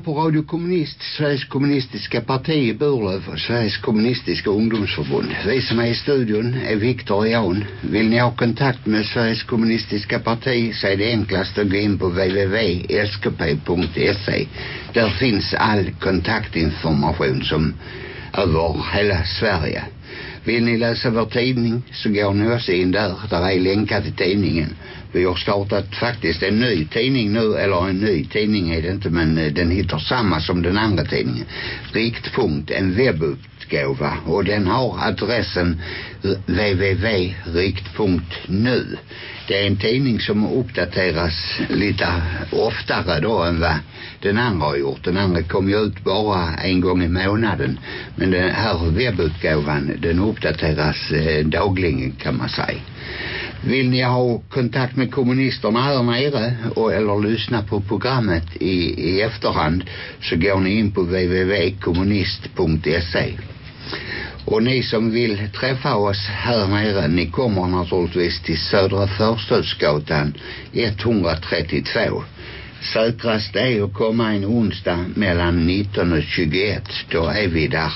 på Radio Kommunist, Sveriges kommunistiska parti i Burlöv och Sveriges kommunistiska ungdomsförbund. Vi som är i studion är Viktor och Jan. Vill ni ha kontakt med Sveriges kommunistiska parti så är det enklast att gå in på www.skp.se. Där finns all kontaktinformation som över hela Sverige. Vill ni läsa vår tidning så går ni också in där. Där är länkar till tidningen. Vi har startat faktiskt en ny tidning nu, eller en ny tidning är det inte, men eh, den heter samma som den andra tidningen. Riktpunkt, en webbupp webbutgåva och den har adressen www.rikt.nu. Det är en tidning som uppdateras lite oftare då än vad den andra har gjort. Den andra kom ju ut bara en gång i månaden. Men den här webbutgåvan den uppdateras eh, dagligen kan man säga. Vill ni ha kontakt med kommunisterna här nere och, eller lyssna på programmet i, i efterhand så går ni in på www.kommunist.se och ni som vill träffa oss här nere ni kommer naturligtvis till Södra Förstadsgatan 132 säkrast är att komma en onsdag mellan 19 och 21 då är vi där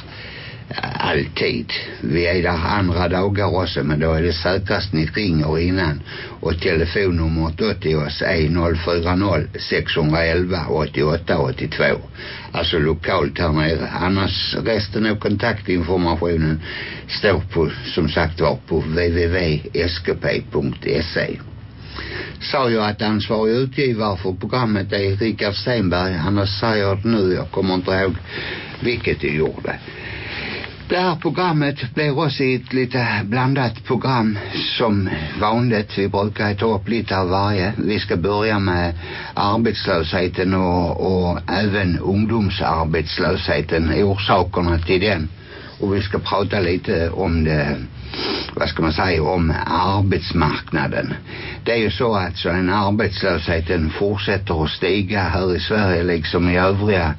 alltid. Vi är där andra dagar också men då är det säkrast ni ringer innan. Och telefonnumret åt oss är 040 611 88 82 alltså lokalt här nere. Annars resten av kontaktinformationen står på som sagt var på www.skp.se sa jag att ansvarig utgivare för programmet är Richard Stenberg annars säger jag det nu jag kommer inte ihåg vilket du gjorde det här programmet blir också ett lite blandat program som vanligt. Vi brukar ta upp lite av varje. Vi ska börja med arbetslösheten och, och även ungdomsarbetslösheten, orsakerna till den. Och vi ska prata lite om det, vad ska man säga, om arbetsmarknaden. Det är ju så att så en arbetslösheten fortsätter att stiga här i Sverige liksom i övriga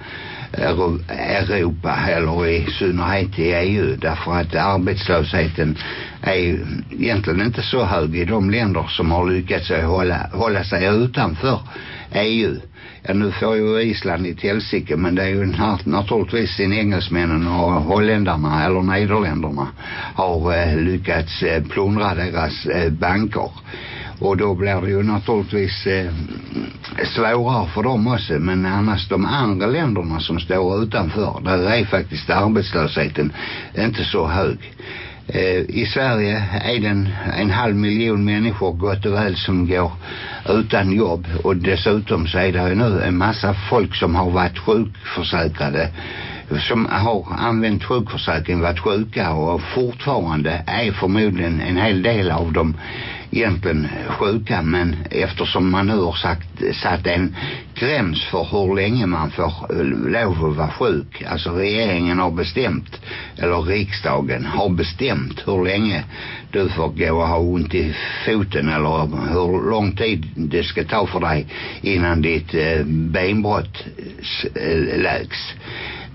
Europa eller i synnerhet i EU därför att arbetslösheten är egentligen inte så hög i de länder som har lyckats hålla, hålla sig utanför EU. Ja, nu får ju Island i helsike men det är ju naturligtvis sin engelsmännen och holländarna eller Nederländerna har eh, lyckats eh, plundra deras eh, banker och då blir det ju naturligtvis eh, svårare för dem också. Men annars de andra länderna som står utanför där är faktiskt arbetslösheten inte så hög. Eh, I Sverige är det en, halv miljon människor gott och väl som går utan jobb. Och dessutom så är det ju nu en massa folk som har varit sjukförsäkrade som har använt sjukförsäkring varit sjuka och fortfarande är förmodligen en hel del av dem egentligen sjuka men eftersom man nu har sagt, satt en gräns för hur länge man får lov att vara sjuk alltså regeringen har bestämt eller riksdagen har bestämt hur länge du får gå och ha ont i foten eller hur lång tid det ska ta för dig innan ditt eh, benbrott eh, läks.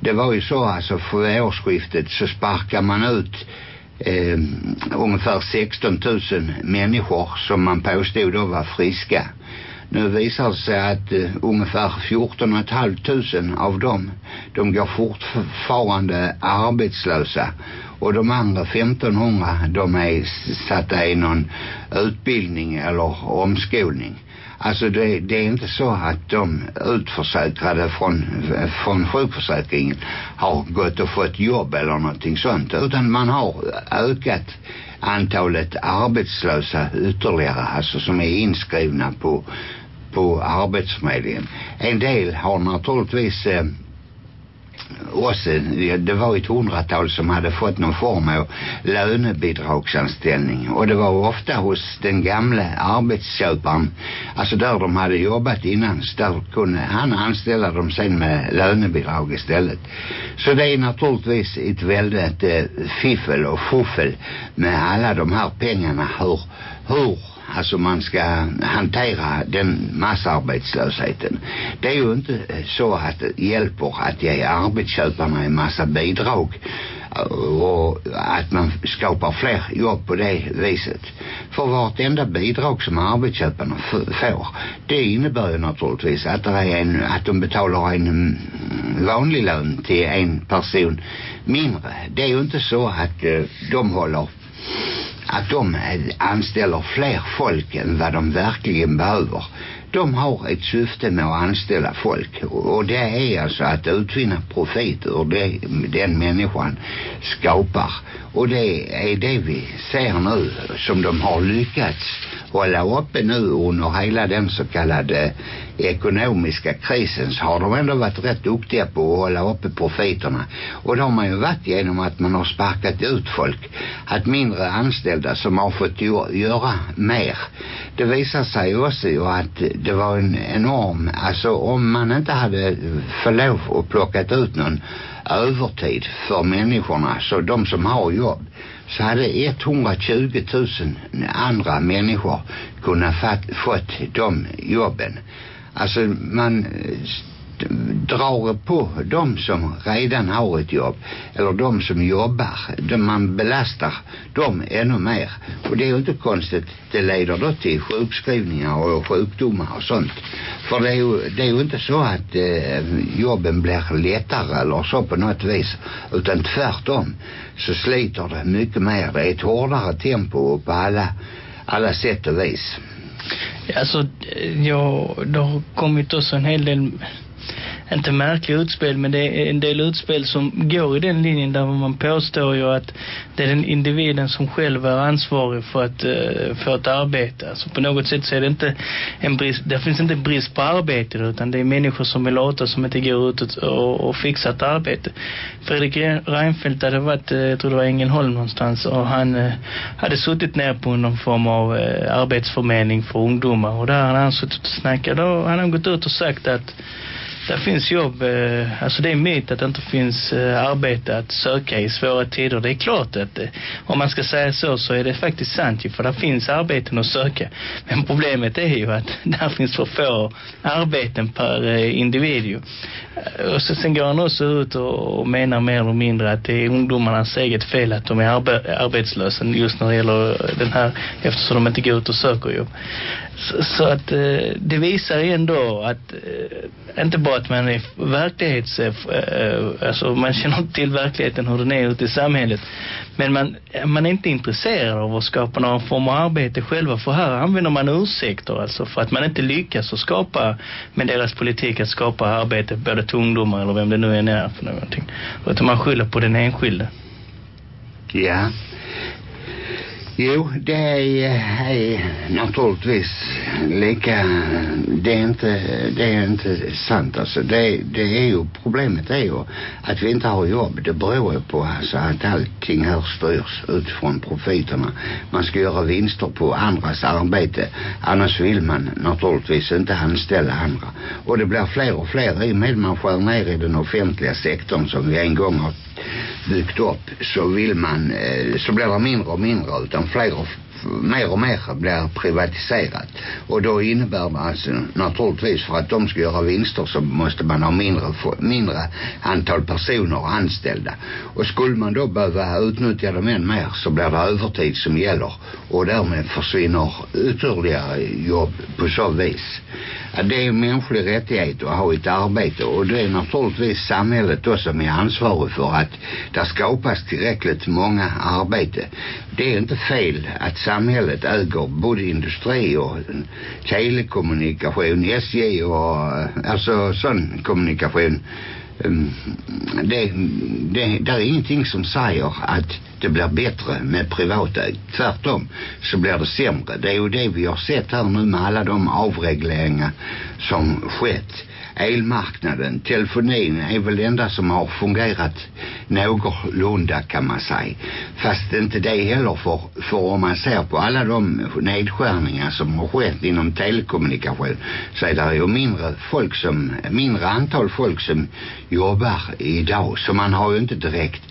Det var ju så alltså för årsskiftet så sparkar man ut eh, ungefär 16 000 människor som man påstod då var friska. Nu visar det sig att eh, ungefär 14 500 av dem de går fortfarande arbetslösa och de andra 1500 de är satta i någon utbildning eller omskolning. Alltså det, det är inte så att de utförsäkrade från, från sjukförsäkringen har gått och fått jobb eller någonting sånt utan man har ökat antalet arbetslösa ytterligare alltså som är inskrivna på på arbetsförmedlingen. En del har naturligtvis eh, också, det var ett hundratal som hade fått någon form av lönebidragsanställning och det var ofta hos den gamla arbetsköparen alltså där de hade jobbat innan så där kunde han anställa dem sen med lönebidrag istället. Så det är naturligtvis ett väldigt eh, fiffel och fuffel med alla de här pengarna. Hur, hur alltså man ska hantera den massarbetslösheten. Det är ju inte eh, så att det hjälper att ge arbetsköparna en massa bidrag eh, och att man skapar fler jobb på det viset. För vartenda bidrag som arbetsköparna får det innebär ju naturligtvis att, det är en, att de betalar en mm, vanlig lön till en person mindre. Det är ju inte så att eh, de håller att de anställer fler folk än vad de verkligen behöver. De har ett syfte med att anställa folk. Och det är alltså att utvinna profit ur det den människan skapar. Och det är det vi ser nu som de har lyckats hålla uppe nu under hela den så kallade ekonomiska krisen så har de ändå varit rätt duktiga på att hålla uppe profiterna. Och det har man ju varit genom att man har sparkat ut folk att mindre anställda som har fått göra mer. Det visar sig också ju att det var en enorm alltså om man inte hade förlov lov att plockat ut någon övertid för människorna så de som har jobb så hade 120 000 andra människor kunnat fått de jobben. Alltså man drar på de som redan har ett jobb eller de som jobbar. De man belastar dem ännu mer. Och det är ju inte konstigt. Det leder då till sjukskrivningar och sjukdomar och sånt. För det är ju, det är ju inte så att eh, jobben blir lättare eller så på något vis utan tvärtom så sliter det mycket mer. Det är ett hårdare tempo på alla alla sätt och vis. Alltså, ja, det har kommit också en hel del inte märkliga utspel men det är en del utspel som går i den linjen där man påstår ju att det är den individen som själv är ansvarig för att eh, uh, få ett arbete. Alltså på något sätt så är det inte en brist, det finns inte brist på arbete utan det är människor som är låta som inte går ut och, och, och fixar ett arbete. Fredrik Reinfeldt hade varit, eh, jag tror det var Ängelholm någonstans och han uh, hade suttit ner på någon form av uh, arbetsförmedling för ungdomar och där hade han suttit och snackat och han har gått ut och sagt att det finns jobb, eh, alltså det är mitt att det inte finns eh, arbete att söka i svåra tider. Det är klart att eh, om man ska säga så så är det faktiskt sant ju, för det finns arbeten att söka. Men problemet är ju att där finns för få arbeten per eh, individ ju. Eh, och så, sen går han också ut och, och menar mer eller mindre att det är ungdomarnas eget fel att de är arbe arbetslösa just när det gäller den här, eftersom de inte går ut och söker jobb. Så, så att eh, det visar ändå att eh, inte bara att man är verklighets eh, eh alltså man känner till verkligheten hur den är ute i samhället. Men man, man är inte intresserad av att skapa någon form av arbete själva för här använder man ursäkter alltså för att man inte lyckas att skapa med deras politik att skapa arbete både till ungdomar eller vem det nu än är för någonting. Utan man skyller på den enskilde. Ja. Jo, det är, är naturligtvis lika, det är inte, det är inte sant alltså. Det, det är ju, problemet är ju att vi inte har jobb. Det beror ju på alltså att allting här styrs utifrån profiterna. Man ska göra vinster på andras arbete. Annars vill man naturligtvis inte anställa andra. Och det blir fler och fler i och med man skär ner i den offentliga sektorn som vi en gång har byggt upp så vill man eh, så blir det mindre och mindre utan fler och mer och mer blir privatiserat. Och då innebär det alltså naturligtvis för att de ska göra vinster så måste man ha mindre, mindre antal personer anställda. Och skulle man då behöva utnyttja dem än mer så blir det övertid som gäller. Och därmed försvinner ytterligare jobb på så vis. Det är en mänsklig rättighet att ha ett arbete. Och det är naturligtvis samhället då som är ansvarig för att det skapas tillräckligt många arbete. Det är inte fel att samhället äger både industri och telekommunikation, SJ och eh, alltså sån kommunikation mm, det, det, det är ingenting som säger att det blir bättre med privata. Tvärtom så blir det sämre. Det är ju det vi har sett här nu med alla de avregleringar som skett. Elmarknaden, telefonin är väl det enda som har fungerat någorlunda kan man säga. Fast inte det heller för, för om man ser på alla de nedskärningar som har skett inom telekommunikation så är det ju mindre folk som, mindre antal folk som jobbar idag. Så man har ju inte direkt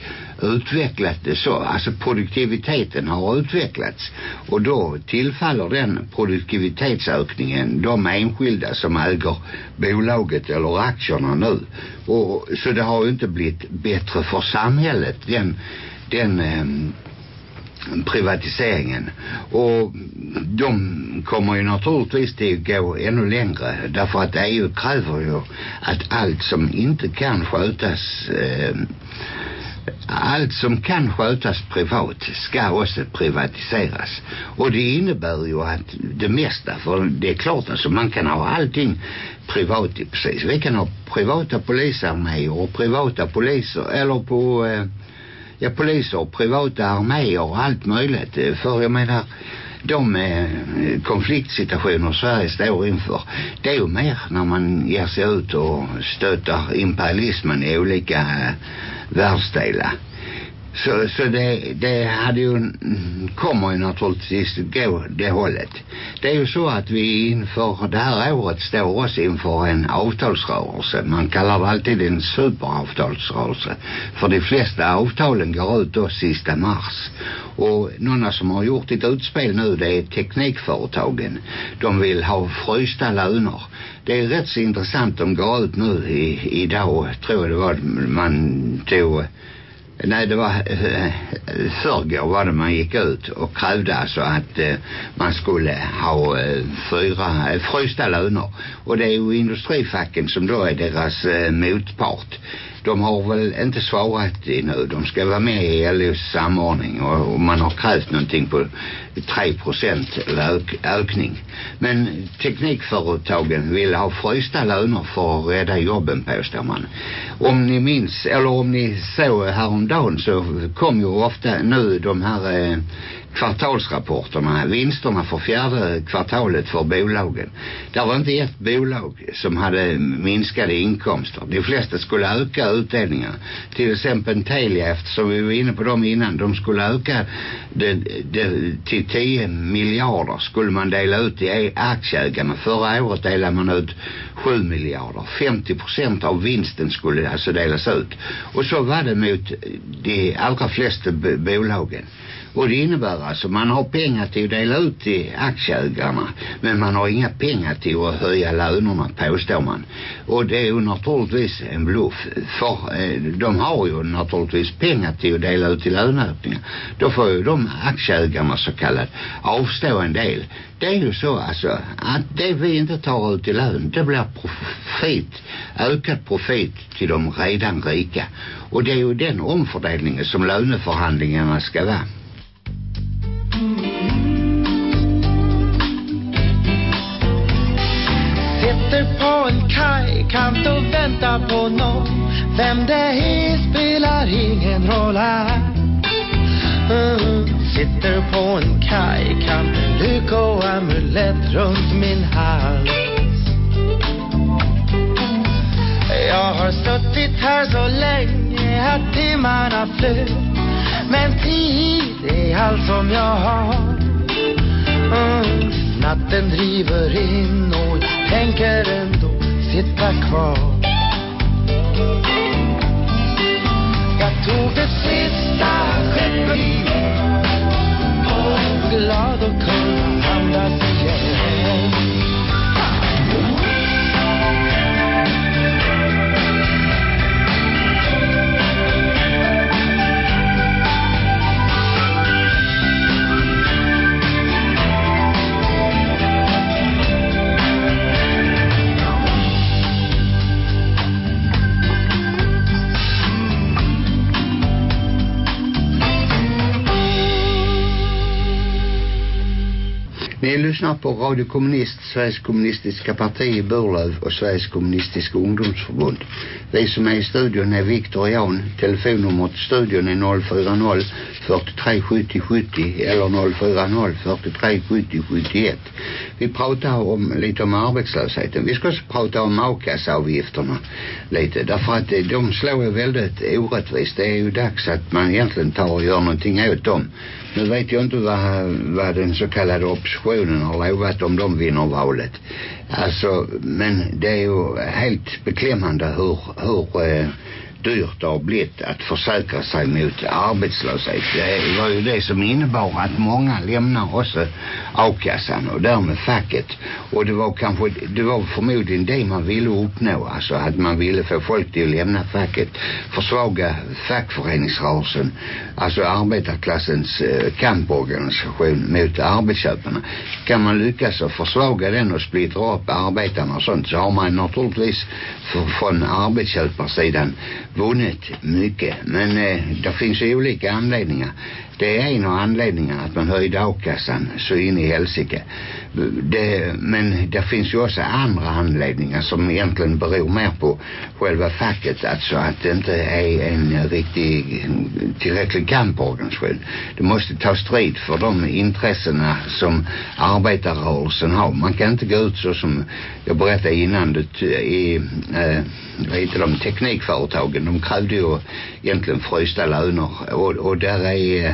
utvecklat det så. Alltså produktiviteten har utvecklats och då tillfaller den produktivitetsökningen de enskilda som äger bolaget eller aktierna nu. Och, så det har ju inte blivit bättre för samhället den, den eh, privatiseringen och de kommer ju naturligtvis till att gå ännu längre därför att EU kräver ju att allt som inte kan skötas eh, allt som kan skötas privat ska också privatiseras och det innebär ju att det mesta för det är klart alltså man kan ha allting privat precis vi kan ha privata polisarméer och privata poliser eller på eh, ja, poliser, privata arméer och allt möjligt. För jag menar, de eh, konfliktsituationer Sverige står inför det är ju mer när man ger sig ut och stöter imperialismen i olika eh, världsdelar. Så, så det, det hade ju, kommer ju naturligtvis gå det hållet. Det är ju så att vi inför det här året står oss inför en avtalsrörelse. Man kallar det alltid en superavtalsrörelse. För de flesta avtalen går ut då sista mars. Och några som har gjort ett utspel nu det är teknikföretagen. De vill ha frysta löner. Det är rätt så intressant. De går ut nu i, idag, tror jag det var man tog Nej, det var eh, förrgår var det man gick ut och krävde alltså att eh, man skulle ha eh, fyra frysta löner. Och det är ju industrifacken som då är deras motpart. De har väl inte svarat nu. De ska vara med i LOs samordning och, och man har krävt någonting på 3 procent ök, ökning. Men teknikföretagen vill ha frysta löner för att rädda jobben påstår man. Om ni minns, eller om ni såg häromdagen så kom ju ofta nu de här eh, kvartalsrapporterna, vinsterna för fjärde kvartalet för bolagen. Det var inte ett bolag som hade minskade inkomster. De flesta skulle öka utdelningar. Till exempel Telia, eftersom vi var inne på dem innan, de skulle öka det, det, till 10 miljarder skulle man dela ut till aktieägarna. Förra året delade man ut 7 miljarder. 50 procent av vinsten skulle alltså delas ut. Och så var det mot de allra flesta bolagen. Och det innebär alltså man har pengar till att dela ut till aktieägarna men man har inga pengar till att höja lönerna påstår man. Och det är ju naturligtvis en bluff för eh, de har ju naturligtvis pengar till att dela ut till löneökningar. Då får ju de aktieägarna så kallat avstå en del. Det är ju så alltså att det vi inte tar ut i lön det blir profit, ökad profit till de redan rika. Och det är ju den omfördelningen som löneförhandlingarna ska vara. Sitter på en kajkant och väntar på någon Vem det är spelar ingen roll här mm. Sitter på en kajkant en lyckoamulett runt min hals Jag har suttit här så länge att timmarna flyr. Men tid är allt som jag har mm. Natten driver in och tänker ändå sitta kvar. Jag tog det sista skeppet och glad och kunna andas igen. Ni lyssnar på Radio Kommunist, Sveriges kommunistiska parti i Burlöv och Sveriges kommunistiska ungdomsförbund. Vi som är i studion är Viktor och Jan. Telefonnumret till studion är 040 43 70 70 eller 040 43 70 71. Vi pratar om lite om arbetslösheten. Vi ska också prata om a-kasseavgifterna lite. Därför att de slår ju väldigt orättvist. Det är ju dags att man egentligen tar och gör någonting åt dem. Nu vet jag inte vad, vad den så kallade oppositionen har lovat om de vinner valet. Alltså, men det är ju helt beklämmande hur, hur eh, dyrt det har blivit att försäkra sig mot arbetslöshet. Det var ju det som innebar att många lämnar också a-kassan och därmed facket. Och det var kanske, det var förmodligen det man ville uppnå. Alltså att man ville få folk till att lämna facket. Försvaga fackföreningsrörelsen. Alltså arbetarklassens eh, kamporganisation mot arbetsköparna. Kan man lyckas att försvaga den och splittra upp arbetarna och sånt så har man naturligtvis för, från arbetsköparsidan vunnit mycket. Men eh, det finns ju olika anledningar. Det är en av anledningarna att man höjde a-kassan så in i helsike. Det, men det finns ju också andra anledningar som egentligen beror mer på själva facket. Alltså att det inte är en riktig tillräcklig kamporganisation. Det måste ta strid för de intressena som arbetarrörelsen har. Man kan inte gå ut så som jag berättade innan det, i eh, vad heter de, teknikföretagen. De krävde ju egentligen frysta löner och, och där är eh,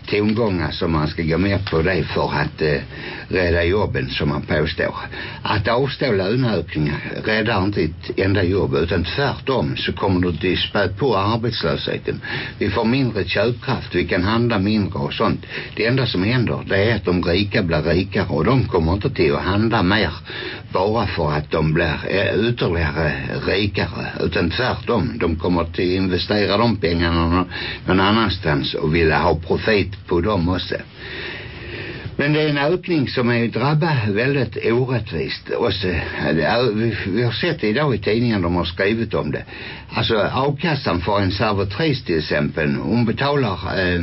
tongångar som man ska gå med på det för att eh, rädda jobben som man påstår. Att avstå löneökningar räddar inte ett enda jobb utan tvärtom så kommer det att spä på arbetslösheten. Vi får mindre köpkraft, vi kan handla mindre och sånt. Det enda som händer det är att de rika blir rikare och de kommer inte till att handla mer bara för att de blir eh, ytterligare rikare utan tvärtom. De kommer till att investera de pengarna någon, någon annanstans och vilja ha profit på dem också. Men det är en ökning som är drabbar väldigt orättvist. Också, vi, vi har sett det idag i tidningen, de har skrivit om det. Alltså avkassan för en servitris till exempel, hon betalar eh,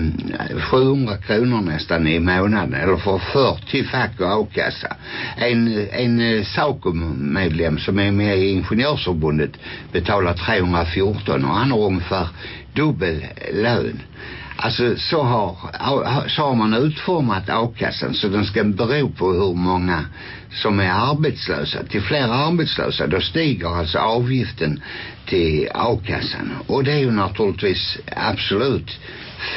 700 kronor nästan i månaden, eller för 40 fack och avkassa. En, en eh, SACO-medlem som är med i Ingenjörsförbundet betalar 314 och han har ungefär dubbel lön. Alltså så har, så har man utformat a-kassan så den ska bero på hur många som är arbetslösa. Till fler arbetslösa då stiger alltså avgiften till a-kassan. Och det är ju naturligtvis absolut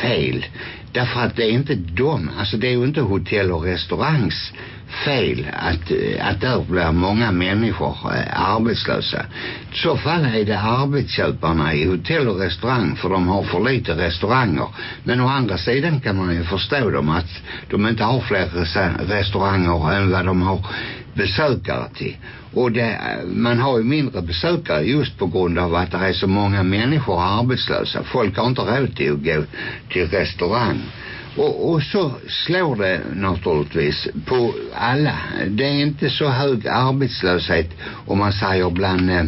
fel. Därför att det är inte de, alltså det är ju inte hotell och restaurangs fel att, att där blir många människor eh, arbetslösa. I så fall är det arbetsköparna i hotell och restaurang för de har för lite restauranger. Men å andra sidan kan man ju förstå dem att de inte har fler restauranger än vad de har besökare till. Och det, man har ju mindre besökare just på grund av att det är så många människor arbetslösa. Folk har inte råd till att gå till restaurang. Och, och så slår det naturligtvis på alla. Det är inte så hög arbetslöshet om man säger bland eh,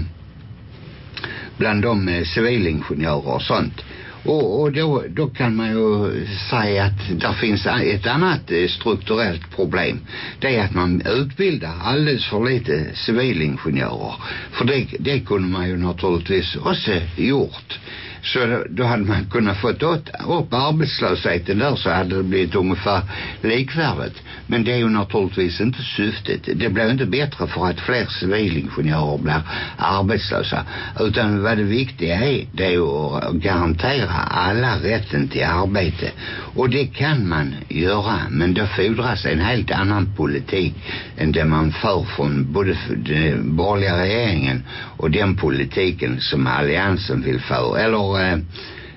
bland de eh, civilingenjörer och sånt. Och, och då, då kan man ju säga att det finns ett annat eh, strukturellt problem. Det är att man utbildar alldeles för lite civilingenjörer. För det, det kunde man ju naturligtvis också gjort. Så då hade man kunnat fått åt, upp arbetslösheten där så hade det blivit ungefär likvärdigt. Men det är ju naturligtvis inte syftet. Det blir inte bättre för att fler civilingenjörer blir arbetslösa. Utan vad det viktiga är, det är ju att garantera alla rätten till arbete. Och det kan man göra, men då fordras en helt annan politik än det man för från både den borgerliga regeringen och den politiken som alliansen vill föra. Eller eh,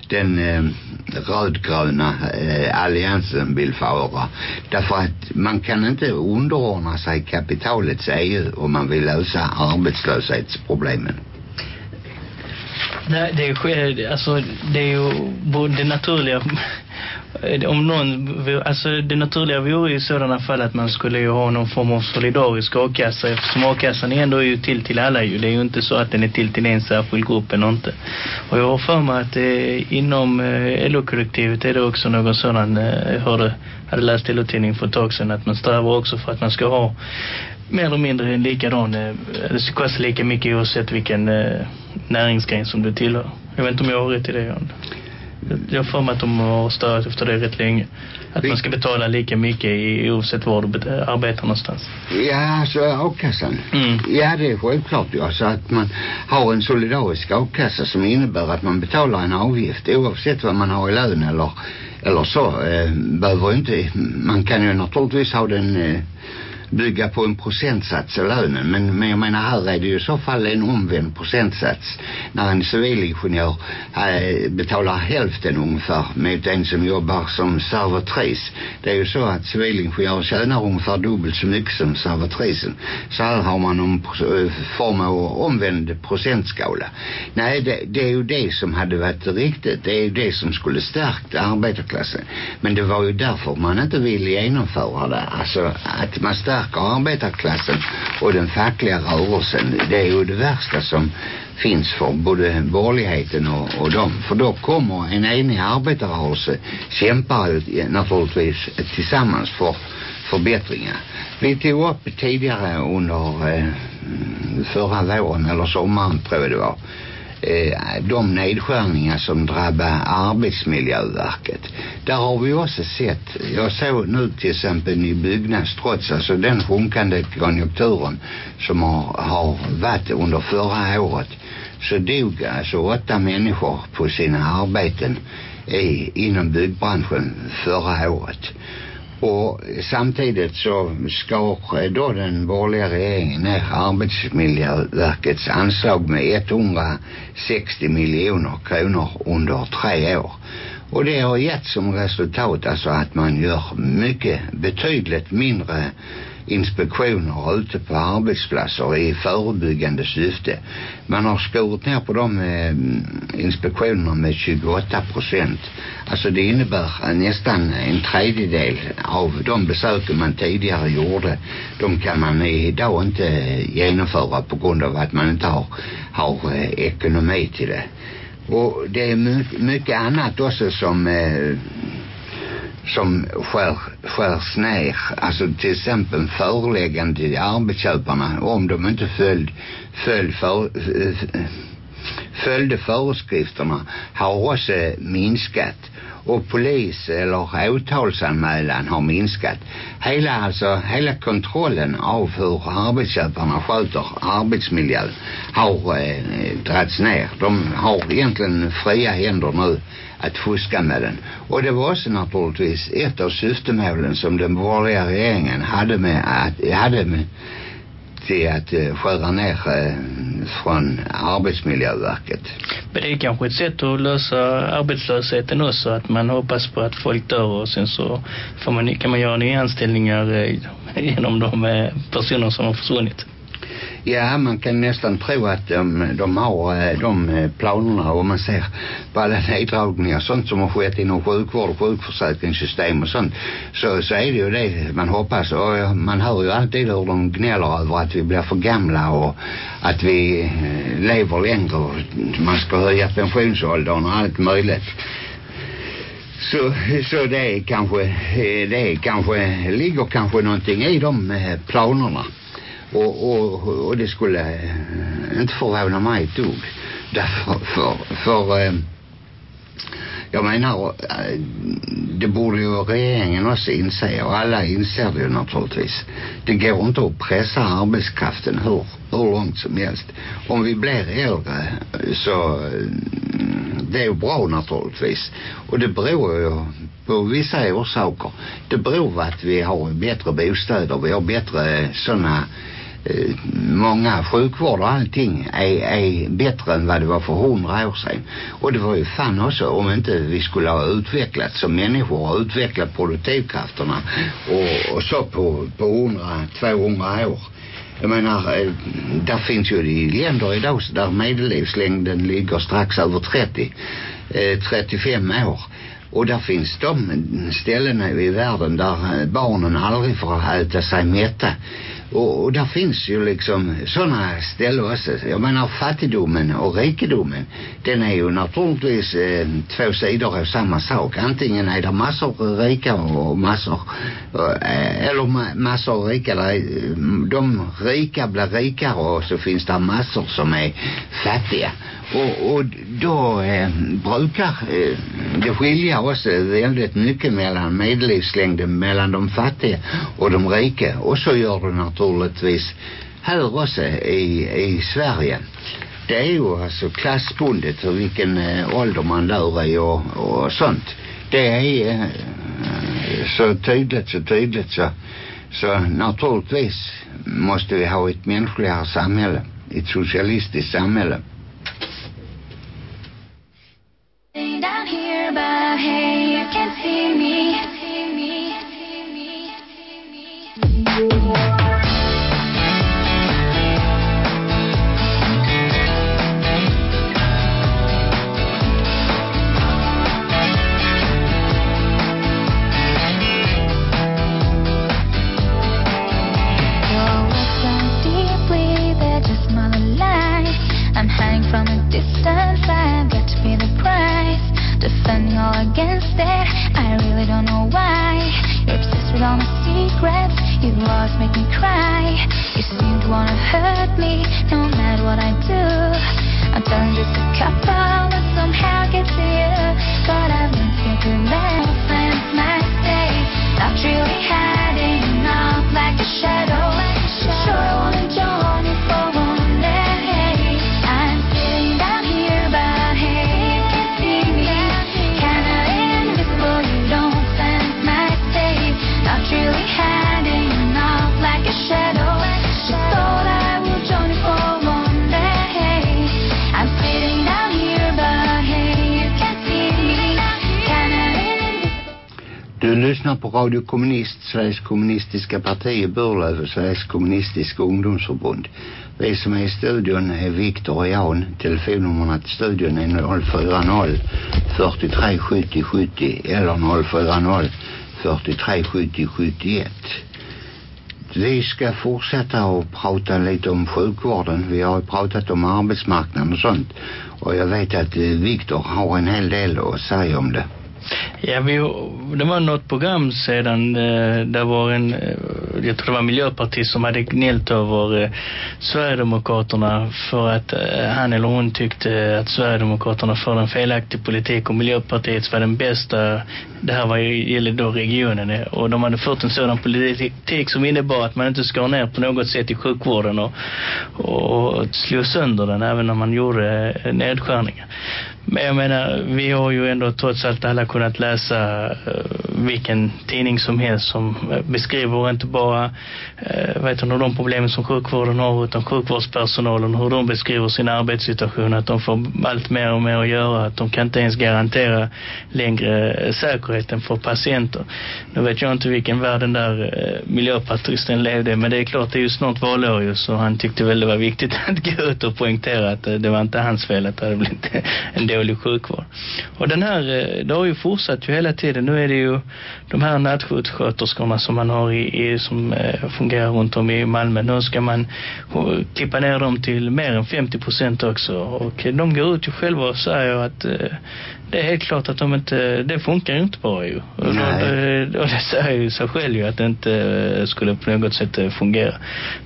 den eh, rödgröna eh, alliansen vill föra. Därför att man kan inte underordna sig kapitalets EU om man vill lösa arbetslöshetsproblemen. Nej, det är, eh, alltså, det är ju det naturliga Eh, om någon, alltså det naturliga vore i sådana fall att man skulle ju ha någon form av solidarisk a-kassa eftersom a-kassan ändå är ju till till alla ju. Det är ju inte så att den är till till en särskild grupp eller inte. Och jag har för mig att eh, inom eh, LO-kollektivet är det också någon sådan, eh, jag hörde, hade läst LO-tidning för ett tag sedan att man strävar också för att man ska ha mer eller mindre en likadan, eh, det ska kosta lika mycket oavsett vilken eh, näringsgren som du tillhör. Jag vet inte om jag har rätt i det, Jan. Jag får mig att de har stört efter det rätt länge. Att man ska betala lika mycket i, oavsett var du arbetar någonstans. Ja, alltså a-kassan. Mm. Ja, det är självklart ju. Alltså att man har en solidarisk a-kassa som innebär att man betalar en avgift oavsett vad man har i lön eller, eller så. Eh, behöver inte, man kan ju naturligtvis ha den eh, bygga på en procentsats av lönen. Men, men jag menar här är det ju i så fall en omvänd procentsats. När en civilingenjör äh, betalar hälften ungefär mot en som jobbar som servitris. Det är ju så att civilingenjörer tjänar ungefär dubbelt så mycket som servitrisen. Så här har man en eh, form av omvänd procentskala. Nej, det, det är ju det som hade varit riktigt. Det är ju det som skulle stärkt arbetarklassen. Men det var ju därför man inte ville genomföra det. Alltså att man stärker arbetarklassen och den fackliga rörelsen. Det är ju det värsta som finns för både borgerligheten och, och dem. För då kommer en enig arbetarrörelse kämpar eh, naturligtvis tillsammans för förbättringar. Vi tog upp tidigare under eh, förra våren eller sommaren tror jag det var eh, de nedskärningar som drabbar arbetsmiljöverket. Där har vi också sett, jag såg nu till exempel i byggnads trots alltså den sjunkande konjunkturen som har, har varit under förra året så dog alltså åtta människor på sina arbeten i, inom byggbranschen förra året. Och samtidigt så skar då den borgerliga regeringen ner Arbetsmiljöverkets anslag med 160 miljoner kronor under tre år. Och det har gett som resultat alltså att man gör mycket betydligt mindre inspektioner ute på arbetsplatser i förebyggande syfte. Man har skurit ner på de eh, inspektionerna med 28 procent. Alltså det innebär nästan en tredjedel av de besöken man tidigare gjorde. De kan man idag inte genomföra på grund av att man inte har, har eh, ekonomi till det. Och det är mycket, mycket annat också som eh, som skär, skärs ner. Alltså till exempel föreläggande till arbetsköparna om de inte följd, följd för, eh, följde föreskrifterna har också minskat och polis eller åtalsanmälan har minskat. Hela alltså, hela kontrollen av hur arbetsköparna sköter arbetsmiljön har øh, eh, dragits ner. De har egentligen fria händer nu att fuska med den. Och det var också naturligtvis ett av syftemålen som den borgerliga regeringen hade med att, hade med till att skära øh, ner øh, från Arbetsmiljöverket. Men det är kanske ett sätt att lösa arbetslösheten också, att man hoppas på att folk dör och sen så får man, kan man göra nya anställningar eh, genom de eh, personer som har försvunnit. Ja, man kan nästan tro att de, de har øh, de øh, planerna och man ser på alla neddragningar sånt som har skett inom sjukvård och sjukförsäkringssystem och sånt så, så är det ju det man hoppas och man hör ju alltid hur de gnäller över att vi blir för gamla och att vi øh, lever längre och man ska höja pensionsåldern och allt möjligt så, så det är kanske det är kanske ligger kanske någonting i de planerna och, och, och det skulle eh, inte förvåna mig ett dugg. Därför, för, för eh, jag menar, eh, det borde ju regeringen också inse och alla inser det ju naturligtvis. Det går inte att pressa arbetskraften hur, hur långt som helst. Om vi blir äldre så det är ju bra naturligtvis. Och det beror ju på vissa orsaker. Det beror på att vi har bättre bostäder, vi har bättre sådana Eh, många sjukvård och allting är, är bättre än vad det var för hundra år sedan. Och det var ju fan också om inte vi skulle ha utvecklats som människor och utvecklat produktivkrafterna och, och så på, på 100, 200 år. Jag menar, eh, där finns ju i länder idag där medellivslängden ligger strax över 30, 35 eh, år. Och där finns de ställena i världen där eh, barnen aldrig får äta sig mätta. Och, och där finns ju liksom sådana ställen också. Jag menar fattigdomen och rikedomen. Den är ju naturligtvis eh, två sidor av samma sak. Antingen är det massor rika och massor eh, eller ma massor rika. Där, eh, de rika blir rikare och så finns det massor som är fattiga. Och, och då eh, brukar eh, det skilja också eh, väldigt mycket mellan medellivslängden mellan de fattiga och de rika. Och så gör det naturligtvis här också i, i Sverige. Det är ju alltså klassbundet och vilken eh, ålder man dör i och, och sånt. Det är eh, så tydligt, så tydligt så Så naturligtvis måste vi ha ett mänskligare samhälle. Ett socialistiskt samhälle. Hey, you can't see me. Radio Kommunist, Sveriges kommunistiska parti i Burlöv och Sveriges kommunistiska ungdomsförbund. Vi som är i studion är Viktor och Jan. Telefonnummerna till studion är 040 43 70 70 eller 040 43 70 71. Vi ska fortsätta att prata lite om sjukvården. Vi har ju pratat om arbetsmarknaden och sånt. Och jag vet att eh, Viktor har en hel del att säga om det. Ja, vi, det var något program sedan det där var en, eh, jag tror det var Miljöpartiet som hade gnällt över eh, Sverigedemokraterna för att eh, han eller hon tyckte att Sverigedemokraterna förde en felaktig politik och Miljöpartiet var den bästa. Det här var ju, gäller då regionen eh, och de hade fört en sådan politik som innebar att man inte skar ner på något sätt i sjukvården och, och slog sönder den även när man gjorde eh, nedskärningar. Men jag menar, vi har ju ändå trots allt alla kunnat läsa eh, vilken tidning som helst som eh, beskriver inte bara eh, vet hon, de problemen som sjukvården har utan sjukvårdspersonalen, hur de beskriver sin arbetssituation, att de får allt mer och mer att göra, att de kan inte ens garantera längre eh, säkerheten för patienter. Nu vet jag inte vilken värld den där eh, levde i, men det är klart det är ju snart valår ju, så han tyckte väl det var viktigt att gå ut och poängtera att eh, det var inte hans fel att det hade blivit en dålig sjukvård. Och den här, eh, det har ju fortsatt ju hela tiden. Nu är det ju de här nattsjuksköterskorna som man har i, i som som eh, fungerar runt om i Malmö. Nu ska man klippa ner dem till mer än 50 procent också. Och de går ut ju själva och säger att eh, det är helt klart att de inte, det funkar ju inte bra ju. Och, Nej. det, och det säger ju sig själv ju att det inte eh, skulle på något sätt eh, fungera.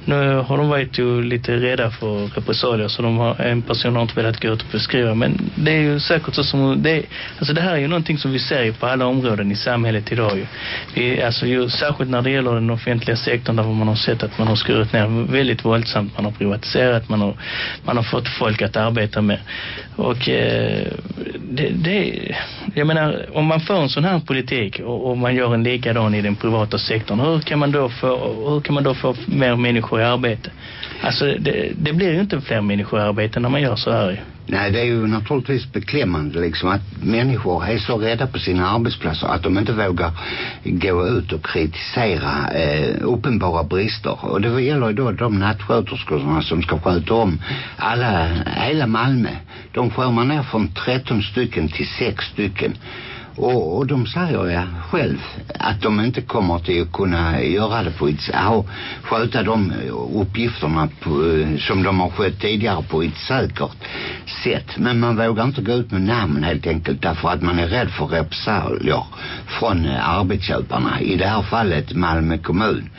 Nu har de varit ju lite rädda för repressalier så de har, en person har inte velat gå ut och beskriva. Men det är ju säkert så som, det, alltså det här är ju någonting som vi ser ju på alla områden i samhället idag ju. Vi, alltså ju, särskilt när det gäller den offentliga sektorn där man har sett att man har skurit ner väldigt våldsamt. Man har privatiserat, man har, man har fått folk att arbeta med. Och eh, det, det, jag menar, om man får en sån här politik och, och man gör en likadan i den privata sektorn, hur kan man då få, hur kan man då få mer människor i arbete? Alltså det, det blir ju inte fler människor i arbete när man gör så här ju. Nej, det är ju naturligtvis beklämmande liksom att människor är så rädda på sina arbetsplatser att de inte vågar gå ut och kritisera eh, uppenbara brister. Och det gäller ju då de nattsköterskorna som ska sköta om alla, hela Malmö. De skär man ner från 13 stycken till 6 stycken. Och, och de säger ja själv att de inte kommer till att eh, kunna göra det på ett, ja, sköta de eh, uppgifterna på, eh, som de har skött tidigare på ett säkert sätt. Men man vågar inte gå ut med namn helt enkelt därför att man är rädd för repressalier från arbetsköparna. I det här fallet Malmö kommun.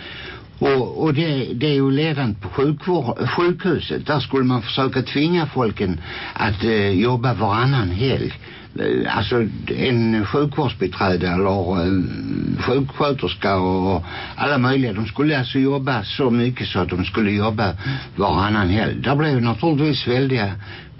Och, och det, det är ju ledande på sjukvård, sjukhuset. Där skulle man försöka tvinga folken att eh, jobba varannan helg. Eh, alltså en sjukvårdsbiträde eller eh, sjuksköterska och alla möjliga. De skulle alltså jobba så mycket så att de skulle jobba varannan helg. Där blev naturligtvis väldiga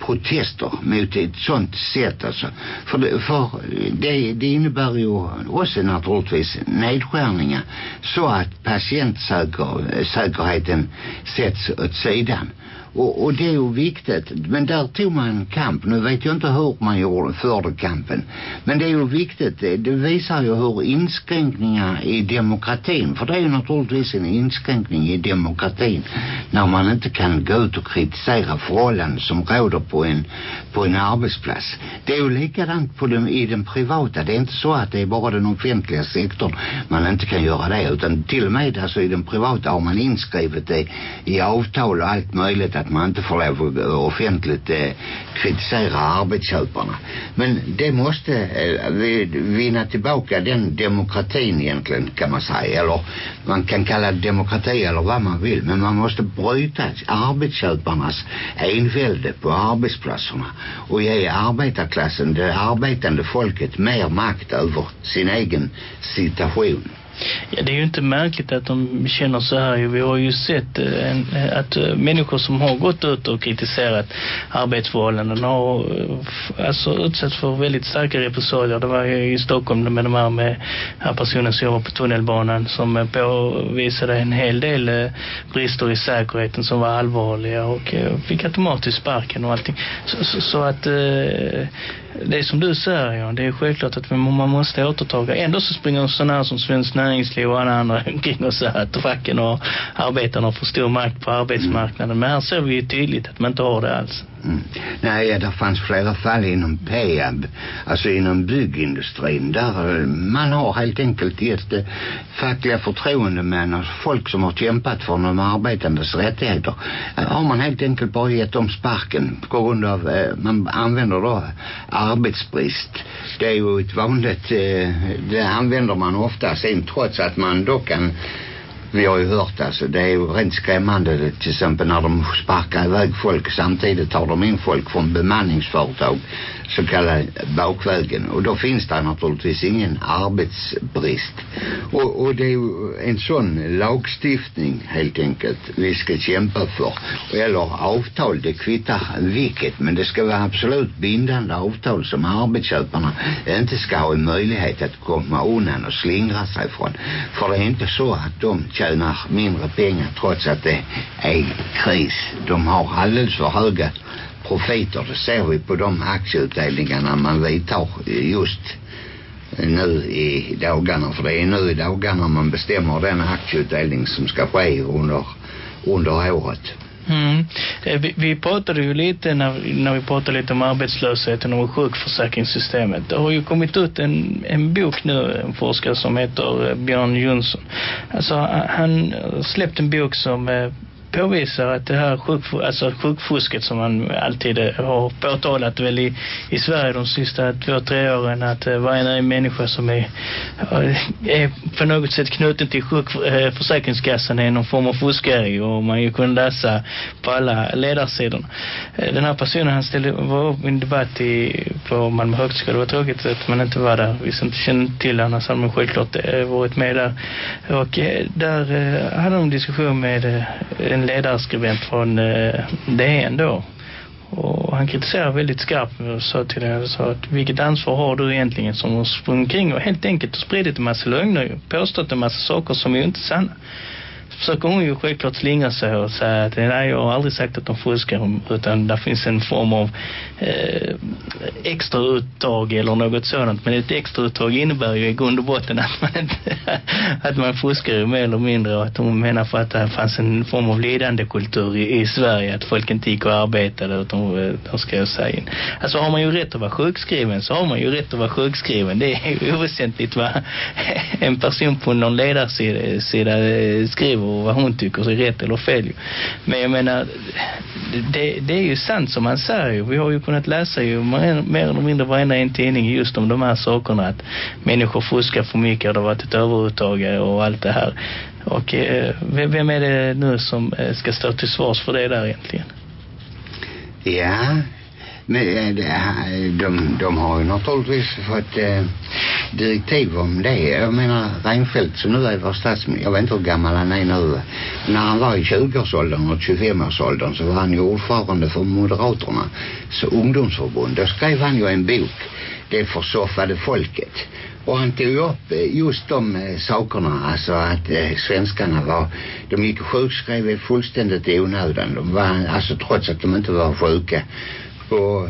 protester mot ett sånt sätt alltså. För, det, för det, det innebär ju också naturligtvis nedskärningar så att patientsäkerheten sätts åt sidan. Och, och det är ju viktigt. Men där tog man kamp. Nu vet jag inte hur man gjorde, förde kampen. Men det är ju viktigt. Det, det visar ju hur inskränkningar i demokratin. För det är ju naturligtvis en inskränkning i demokratin. När man inte kan gå ut och kritisera förhållanden som råder på en, på en arbetsplats. Det är ju likadant på dem, i den privata. Det är inte så att det är bara den offentliga sektorn man inte kan göra det. Utan till och med alltså i den privata har man inskrivet det i avtal och allt möjligt att man inte får lov att offentligt eh, kritisera arbetsköparna. Men det måste eh, vinna tillbaka den demokratin egentligen kan man säga. Eller man kan kalla det demokrati eller vad man vill. Men man måste bryta arbetsköparnas envälde på arbetsplatserna och ge arbetarklassen, det arbetande folket mer makt över sin egen situation. Ja, det är ju inte märkligt att de känner så här. Vi har ju sett eh, en, eh, att eh, människor som har gått ut och kritiserat arbetsförhållanden har alltså utsatts för väldigt starka repressalier. Det var ju i Stockholm med de här med här personen som jobbar på tunnelbanan som påvisade en hel del brister i säkerheten som var allvarliga och fick automatiskt sparken och allting. Så, så, så att det är som du säger, ja, det är självklart att man måste återtaga. Ändå så springer sådana här som Svenskt Näringsliv och alla andra omkring och säger att facken och arbetarna får stor makt på arbetsmarknaden. Men här ser vi ju tydligt att man inte har det alls. Mm. Nej, det fanns flera fall inom PEAB, alltså inom byggindustrin, där eh, man har helt enkelt gett eh, fackliga förtroendemän och folk som har kämpat för de arbetandes rättigheter, eh, har man helt enkelt bara gett dem sparken på grund av, man använder då arbetsbrist. Det är ju ett vanligt, det använder man ofta sen trots att man då kan vi har ju hört alltså, det är ju rent skrämmande. Till exempel när de sparkar iväg folk samtidigt tar de in folk från bemanningsföretag så kallade bakvägen. Och då finns det naturligtvis ingen arbetsbrist. Och, och det är ju en sån lagstiftning helt enkelt vi ska kämpa för. Eller avtal det kvittar vilket. Men det ska vara absolut bindande avtal som arbetsköparna inte ska ha en möjlighet att komma undan och slingra sig från. För det är inte så att de tjänar mindre pengar trots att det eh, är kris de har alldeles för höga profiter. Det ser vi på de aktieutdelningarna man vidtar just nu i dagarna. För det är nu i dagarna man bestämmer den aktieutdelning som ska ske under, under året. Mm. Eh, vi, vi pratade ju lite när, när vi pratade lite om arbetslösheten och sjukförsäkringssystemet. Det har ju kommit ut en, en bok nu, en forskare som heter eh, Björn Jonsson. Alltså han släppt en bok som eh, påvisar att det här sjukf alltså sjukfusket som man alltid eh, har påtalat väl i, i Sverige de sista två, tre åren att uh, varje människa som är, eh, är på något sätt knuten till sjukförsäkringskassan är någon form av fuskare och man ju kunde läsa på alla ledarsidor. Den här personen han ställde var upp i en debatt i, på Malmö högskola. Det var tråkigt att man inte var där. Vi som inte kände till annars hade man självklart varit med där. Och där hade de en diskussion med en en ledarskribent från eh, DN då. Och han kritiserade väldigt skarpt och sa till henne sa att vilket ansvar har du egentligen? Som har sprungit kring och helt enkelt spridit en massa lögner påstått en massa saker som är inte sanna försöker hon ju självklart slinga sig och säga att nej, jag har aldrig sagt att de fuskar utan det finns en form av eh, extra uttag eller något sådant. Men ett extra uttag innebär ju i grund och botten att man, inte, att man fuskar ju mer eller mindre och att hon menar för att det fanns en form av lidandekultur i, i Sverige att folk inte gick och arbetade utan eh, de, de skrev sig in. Alltså har man ju rätt att vara sjukskriven så har man ju rätt att vara sjukskriven. Det är ju oväsentligt vad en person på någon ledarsida eh, sida eh, skriver och vad hon tycker är rätt eller fel. Men jag menar, det, det är ju sant som man säger. Vi har ju kunnat läsa ju mer, eller mindre varenda en tidning just om de här sakerna. Att människor fuskar för mycket och det har varit ett överuttag och allt det här. Och eh, vem är det nu som eh, ska stå till svars för det där egentligen? Ja, Men eh, det- de, de har ju naturligtvis fått eh, direktiv om det. Jag menar Reinfeldt som nu är vår statsminister, jag vet inte hur gammal han är nu. När han var i 20-årsåldern och 25-årsåldern så var han ju ordförande för Moderaterna så ungdomsförbund. Då skrev han ju en bok, Det försoffade folket. Och han tog upp eh, just de eh, sakerna, alltså att eh, svenskarna var, de gick och sjukskrev fullständigt i onödan. De var, alltså trots att de inte var sjuka. Och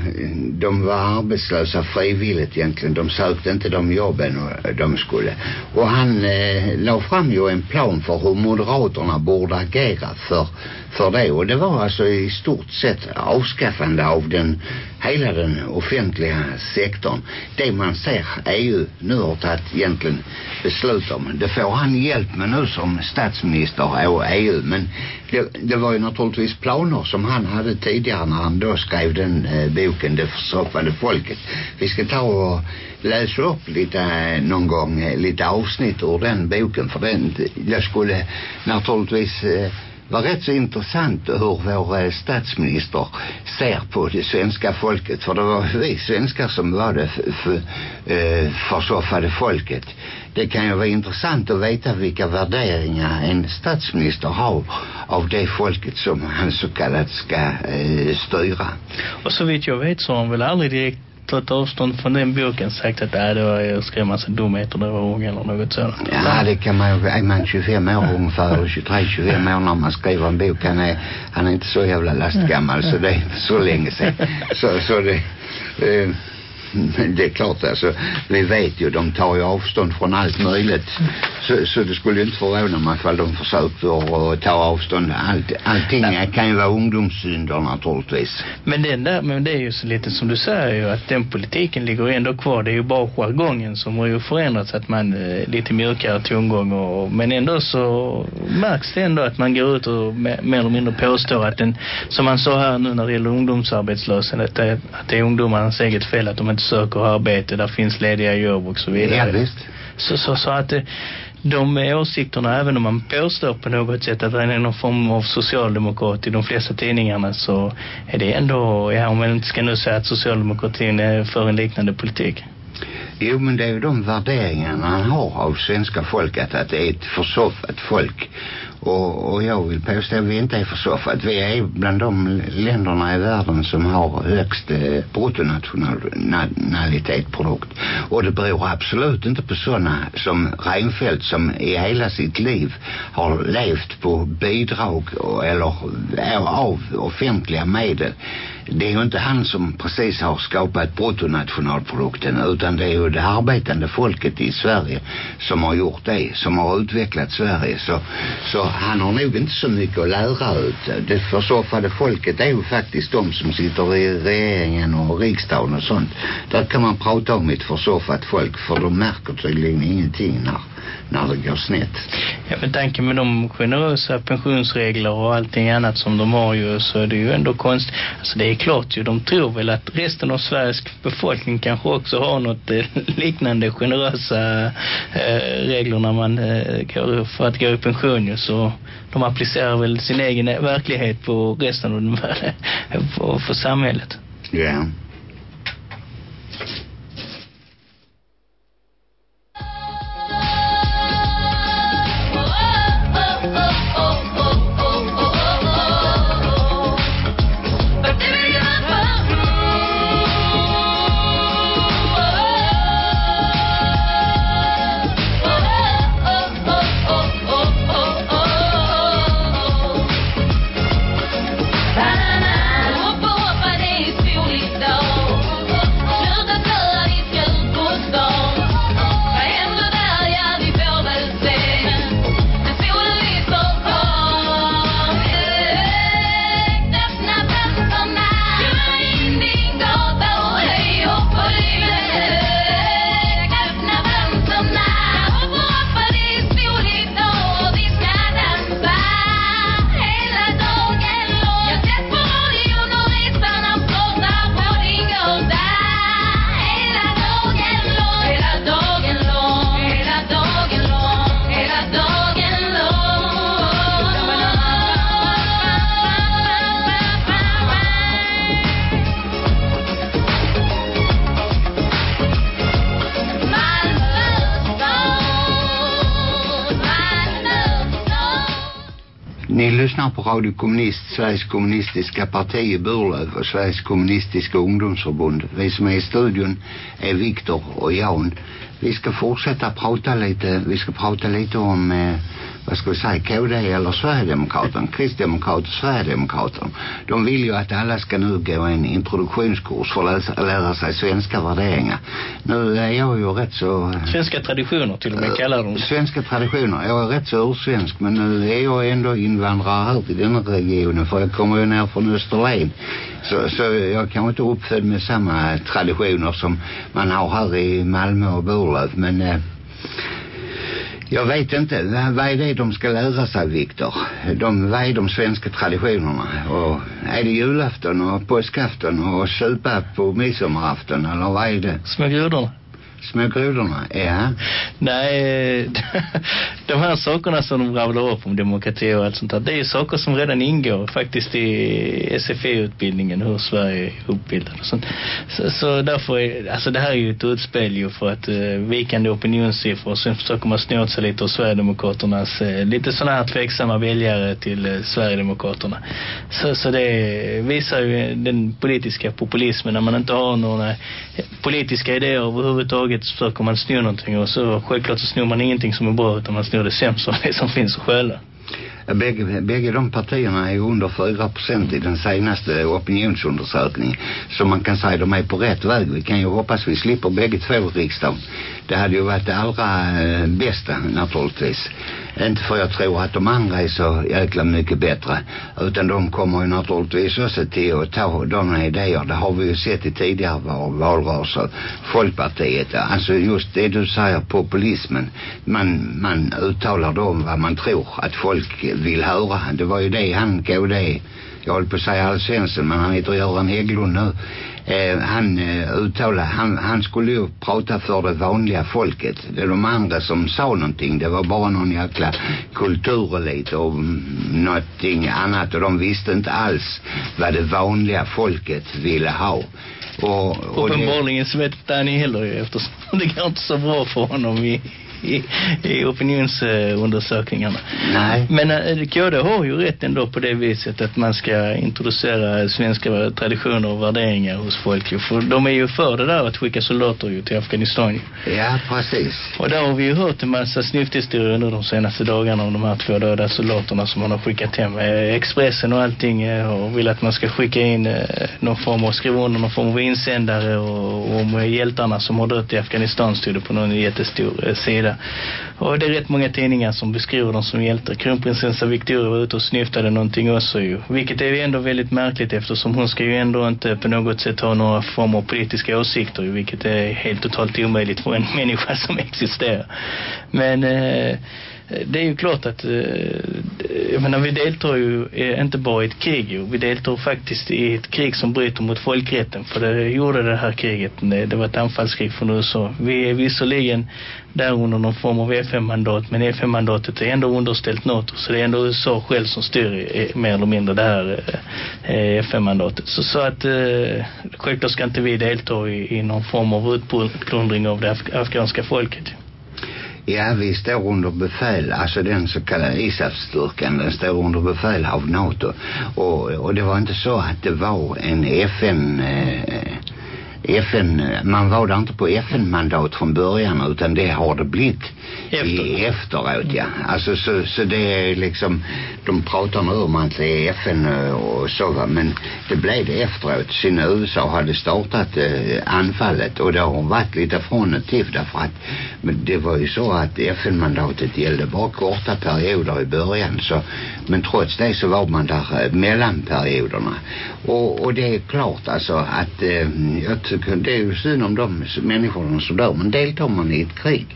de var arbetslösa frivilligt egentligen. De sökte inte de jobben eh, de skulle. Och han eh, la fram ju en plan för hur Moderaterna borde agera för, för det. Och det var alltså i stort sett avskaffande av den, hela den offentliga sektorn. Det man ser EU nu har tagit egentligen beslut om. Det får han hjälp med nu som statsminister och EU. Men det, det var ju naturligtvis planer som han hade tidigare när han då skrev den eh, boken Det försoffade folket. Vi ska ta och läsa upp lite eh, någon gång, eh, lite avsnitt ur den boken för den, jag skulle naturligtvis eh, var rätt så intressant hur vår eh, statsminister ser på det svenska folket. För det var vi svenskar som var det eh, försoffade folket. Det kan ju vara intressant att veta vilka värderingar en statsminister har av det folket som han så kallat ska eh, styra. Och så vitt jag vet så har han väl aldrig direkt tagit avstånd från den boken sagt att äh, det var massa dumheter när jag var ung eller något sådant. Ja, det kan man ju, är man 25 år ungefär, och 23-25 år när man skriver en bok, han är, han är inte så jävla lastgammal så det är inte så länge sedan. Så, så det, eh, det är klart alltså, vi vet ju, de tar ju avstånd från allt möjligt. Så, så det skulle ju inte förvåna mig ifall de försökte att ta avstånd. Allt, allting kan ju vara ungdomssynder naturligtvis. Men den där, men det är ju så lite som du säger ju att den politiken ligger ändå kvar. Det är ju bara jargongen som har ju förändrats att man eh, lite mjukare tongång och, men ändå så märks det ändå att man går ut och me- mer eller mindre påstår att den, som man sa här nu när det gäller ungdomsarbetslöshet, att det, att det är ungdomarnas eget fel att de inte söker arbete, där finns lediga jobb och så vidare. Ja, visst. Så, så, så att det, de åsikterna, även om man påstår på något sätt att det är någon form av socialdemokrat i de flesta tidningarna så är det ändå, ja om man inte ska nu säga att socialdemokratin är för en liknande politik. Jo, men det är ju de värderingarna han har av svenska folket, att det är ett försoffat folk. Och, och jag vill påstå att vi inte är försoffat. Vi är bland de länderna i världen som har högst eh. Och det beror absolut inte på sådana som Reinfeldt som i hela sitt liv har levt på bidrag och, eller av offentliga medel. Det är ju inte han som precis har skapat bruttonationalprodukten utan det är ju det arbetande folket i Sverige som har gjort det, som har utvecklat Sverige. Så, så han har nog inte så mycket att lära ut. Det försoffade folket är ju faktiskt de som sitter i regeringen och riksdagen och sånt. Där kan man prata om ett försoffat folk för de märker tydligen ingenting när, när det går snett. Ja, med tanke med de generösa pensionsregler och allting annat som de har ju så är det ju ändå konst. Alltså det är klart ju, de tror väl att resten av Sveriges befolkning kanske också har något eh, liknande generösa eh, regler när man eh, går för att gå i pension ju. Så de applicerar väl sin egen verklighet på resten av den världen, på, för samhället. Ja. Opa, lyssnar på Radio Kommunist, Sveriges kommunistiska parti i Burlöv och Sveriges kommunistiska ungdomsförbund. Vi som är i studion är Viktor och Jan. Vi ska fortsätta prata lite, vi ska prata lite om eh, vad ska vi säga, KD eller Sverigedemokraterna, Kristdemokrater, Sverigedemokraterna. De vill ju att alla ska nu gå en introduktionskurs för att läsa, lära sig svenska värderingar. Nu är jag ju rätt så... Svenska traditioner till och med kallar de. Svenska traditioner. Jag är rätt så ursvensk men nu är jag ändå invandrare här till denna regionen för jag kommer ju ner från Österlen. Så, så jag kanske inte uppfödd med samma traditioner som man har här i Malmö och Burlöv men eh, jag vet inte. Vad vad är det de ska lära sig, Viktor? De, vad är de svenska traditionerna? Och är det julafton och påskafton och supa på midsommarafton eller vad är det? Små grodorna. Små grodorna? Ja. Nej, de här sakerna som de rabblar upp om demokrati och allt sånt där, det är ju saker som redan ingår faktiskt i SFI-utbildningen, hur Sverige är uppbildat och sånt. Så, så därför är, alltså det här är ju ett utspel ju för att eh, vikande opinionssiffror och sen försöker man snå åt sig lite av Sverigedemokraternas, eh, lite sådana här tveksamma väljare till eh, Sverigedemokraterna. Så, så det visar ju den politiska populismen när man inte har några politiska idéer överhuvudtaget så försöker man sno någonting och så självklart så snor man ingenting som är bra utan man snor det sämsta det som finns att stjäla. Bägge, bägge de partierna är under 4 procent i den senaste opinionsundersökningen. Så man kan säga de är på rätt väg. Vi kan ju hoppas vi slipper bägge två i riksdagen. Det hade ju varit det allra eh, bästa naturligtvis. Inte för jag tror att de andra är så jäkla mycket bättre. Utan de kommer ju naturligtvis också till att ta de idéer. Det har vi ju sett i tidigare valrörelser. Folkpartiet, alltså just det du säger, populismen. Man, man uttalar då om vad man tror att folk vill höra. Det var ju det han, KD, jag håller på att säga Alf Svensson, men han heter Göran Hägglund nu. Eh, han eh, uttalade, han, han skulle ju prata för det vanliga folket. Det de andra som sa någonting. Det var bara någon jäkla kulturelit och någonting annat. Och de visste inte alls vad det vanliga folket ville ha. Och, och Uppenbarligen så vet han heller ju eftersom det går inte så bra för honom i, i, i opinionsundersökningarna. nej. Men äh, KD har ju rätt ändå på det viset att man ska introducera svenska traditioner och värderingar hos folk. För de är ju för det där att skicka soldater ju till Afghanistan. Ja, precis. Och där har vi ju hört en massa snyfthistorier nu de senaste dagarna om de här två döda soldaterna som man har skickat hem. Eh, Expressen och allting eh, och vill att man ska skicka in eh, någon form av, skriva under någon form av insändare och, om eh, hjältarna som har dött i Afghanistan stod det på någon jättestor eh, sida. Och det är rätt många tidningar som beskriver dem som hjältar. Kronprinsessa Victoria var ute och snyftade någonting också ju. Vilket är ju ändå väldigt märkligt eftersom hon ska ju ändå inte på något sätt ha några former av politiska åsikter ju, vilket är helt totalt omöjligt för en människa som existerar. Men eh, det är ju klart att eh, jag menar vi deltar ju inte bara i ett krig ju. Vi deltar faktiskt i ett krig som bryter mot folkrätten för det gjorde det här kriget. Det, var ett anfallskrig från USA. Vi är visserligen där under någon form av e FN-mandat men e FN-mandatet är ändå underställt NATO så det är ändå USA själv som styr eh, mer eller mindre det här eh, e FN-mandatet. Så, så att självklart ska inte vi delta i, i någon form av utplundring av det af afghanska folket. Ja, vi står under befäl, alltså den så kallade ISAF-styrkan, den står under befäl av NATO. Och, och det var inte så att det var en FN... Eh, FN, man var där inte på FN-mandat från början utan det har det blivit i efteråt ja. Alltså så, så det är liksom, de pratar nu om att det är FN och så va, men det blev det efteråt. Sen USA hade startat eh, anfallet och det har varit lite från och till därför att men det var ju så att FN-mandatet gällde bara korta perioder i början så, men trots det så var man där eh, mellan perioderna. Och, och det är klart alltså att eh, jag tycker det är ju synd om de människorna som dör men deltar man i ett krig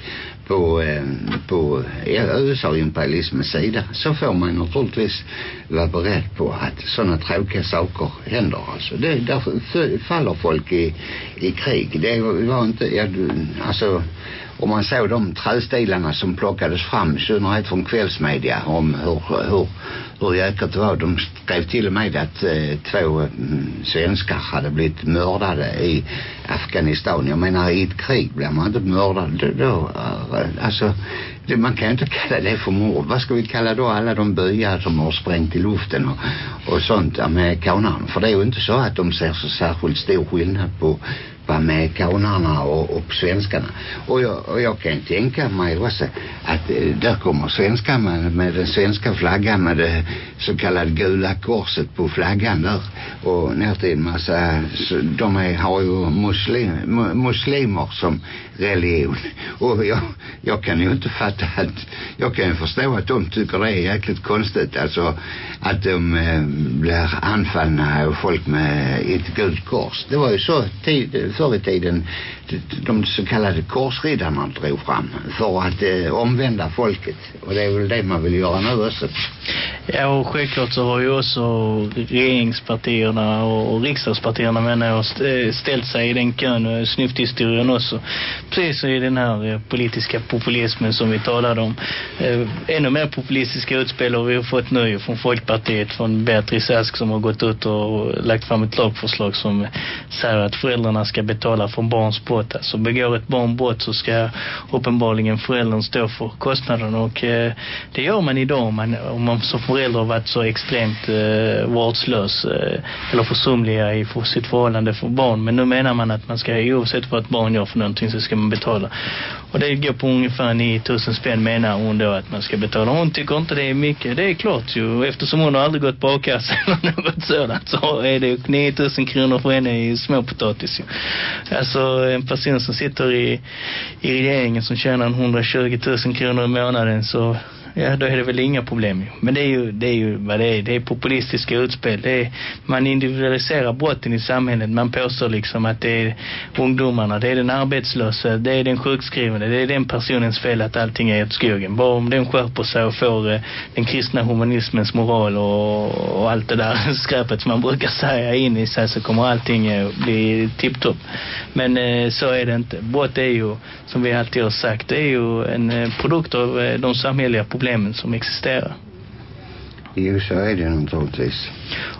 på, eh, på USA-imperialismens sida så får man naturligtvis vara beredd på att sådana tråkiga saker händer alltså. Det, därför faller folk i, i krig. Det var inte, ja, du- alltså och man såg de trädstilarna som plockades fram i synnerhet från kvällsmedia om hur, hur, hur jäkligt det var. De skrev till och med att eh, två mm, svenskar hade blivit mördade i Afghanistan. Jag menar i ett krig blir man inte mördad. Då, då. Eh, alltså, det, man kan ju inte kalla det för mord. Vad ska vi kalla då alla de byar som har sprängt i luften och, och sånt amerikanerna? För det är ju inte så att de ser så särskilt stor skillnad på med kanarna och, och svenskarna. Och jag, och jag kan tänka mig också att eh, där kommer svenskarna med, med den svenska flaggan med det så kallade gula korset på flaggan där. Och ner till en massa så de är, har ju muslim, muslimer som religion. Och jag, jag kan ju inte fatta att jag kan ju förstå att de tycker det är jäkligt konstigt alltså att de eh, blir anfallna av folk med ett gult kors. Det var ju så tid, förr i tiden de, så kallade korsriddarna drog fram för att eh, øh, omvända folket. Och det är väl det man vill göra nu också Ja, och självklart så har ju också regeringspartierna och, och riksdagspartierna menar jag eh, eh, ställt sig i den kön och snyfthistorien också. Precis i den här eh, politiska populismen som vi talade om. Eh, ännu mer populistiska utspel har vi fått nu från Folkpartiet, från Beatrice Ask som har gått ut och lagt fram ett lagförslag som säger att föräldrarna ska betala för barns brott. Alltså begår ett barn brott så ska uppenbarligen föräldern stå för kostnaden och eh, det gör man idag om man, om man som förälder varit så extremt eh, vårdslös eh, eller försumliga i för sitt förhållande för barn. Men nu menar man att man ska oavsett vad ett barn gör för någonting så ska man betala. Och det går på ungefär 9000 spänn menar hon då att man ska betala. Hon tycker inte det är mycket. Det är klart ju. Och Eftersom hon har aldrig gått på a-kassa eller något sådant så är det 9000 kronor för henne i småpotatis ju. Alltså en person som sitter i, i regeringen som tjänar 120 000 kronor i månaden så ja, då är det väl inga problem ju. Men det är ju, det är ju vad det är. Det är populistiska utspel. Det är, man individualiserar brotten i samhället. Man påstår liksom att det är ungdomarna, det är den arbetslösa, det är den sjukskrivande, det är den personens fel att allting är åt skogen. Bara om den skärper sig och får eh, den kristna humanismens moral och, och allt det där skräpet som man brukar säga in i sig så kommer allting eh, bli tipptopp. Men eh, så är det inte. Brott är ju, som vi alltid har sagt, det är ju en eh, produkt av eh, de samhälleliga problemen som existerar. jo så är det naturligtvis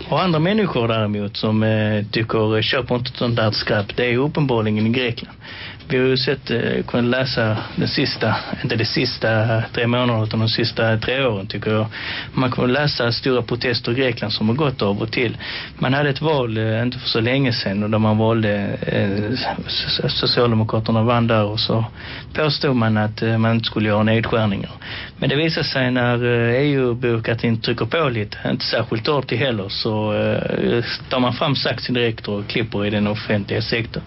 Och andra människor däremot som eh, tycker, köper inte sånt där skräp, det är uppenbarligen i Grekland. Vi har ju sett, eh, kunnat läsa den sista, inte det sista tre månaderna utan de sista tre åren tycker jag. Man kan läsa stora protester i Grekland som har gått av och till. Man hade ett val, eh, inte för så länge sedan, och där man valde, eh, Socialdemokraterna vann där och så påstod man att eh, man inte skulle göra nedskärningar. Men det visade sig när eh, EU-byråkratin trycker på lite, inte särskilt hårt heller, så eh, tar man fram saxen direkt och klipper i den offentliga sektorn.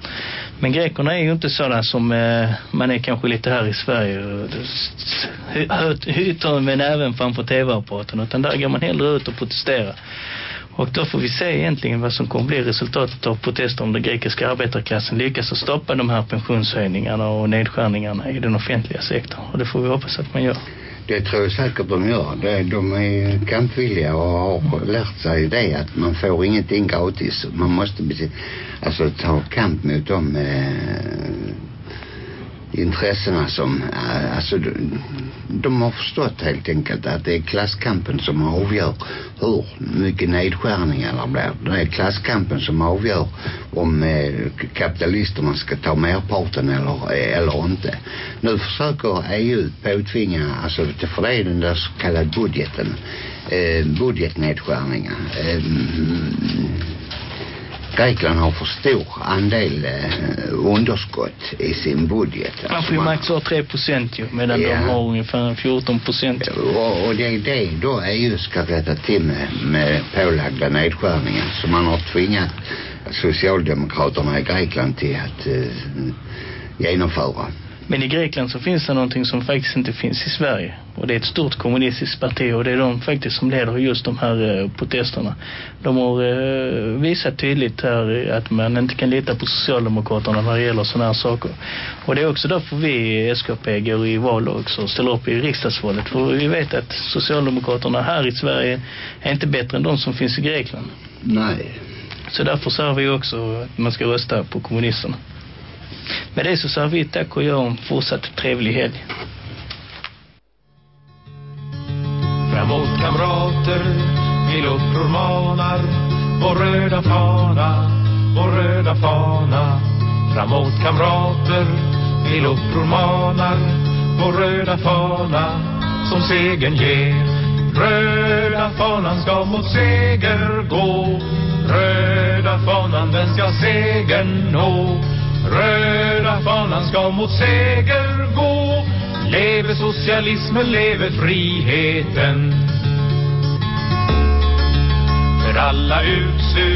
Men grekerna är ju inte sådana som eh, man är kanske lite här i Sverige hytter med näven framför tv-apparaten utan där går man hellre ut och protesterar. Och då får vi se egentligen vad som kommer bli resultatet av protester om den grekiska arbetarklassen lyckas att stoppa de här pensionshöjningarna och nedskärningarna i den offentliga sektorn. Och det får vi hoppas att man gör. Det tror jag säkert de gör. Det, de är kampvilliga och har lärt sig det att man får ingenting gratis. Man måste alltså ta kamp mot de eh, intressena som, eh, alltså de, de har förstått helt enkelt att det är klasskampen som avgör hur mycket nedskärningar det blir. Det är klasskampen som avgör om eh, kapitalisterna ska ta merparten eller, eh, eller inte. Nu försöker EU påtvinga, alltså för det är den där så kallade budgeten, eh, budgetnedskärningar. Eh, Grekland har för stor andel eh, underskott i sin budget. Man Alltså får ju max ha 3 procent ju, medan Ja. de har ungefär 14 procent. och, och det är det då EU ska rätta till med, med pålagda nedskärningar som man har tvingat Socialdemokraterna i Grekland till att eh, genomföra. Men i Grekland så finns det någonting som faktiskt inte finns i Sverige. Och det är ett stort kommunistiskt parti och det är de faktiskt som leder just de här eh, protesterna. De har eh, visat tydligt här att man inte kan lita på Socialdemokraterna när det gäller sådana här saker. Och det är också därför vi SKP går i val också och ställer upp i riksdagsvalet. För vi vet att Socialdemokraterna här i Sverige är inte bättre än de som finns i Grekland. Nej. Så därför säger vi också att man ska rösta på kommunisterna. Med det så säger vi tack och gör en fortsatt trevlig helg. Framåt kamrater, vi uppror manar Vår röda fana, vår röda fana Framåt kamrater, vi uppror manar vår röda fana som segern ger. Röda fanan ska mot seger gå. Röda fanan den ska segern nå. Röda fanan ska mot seger gå. Leve socialismen, leve friheten. För alla utsugna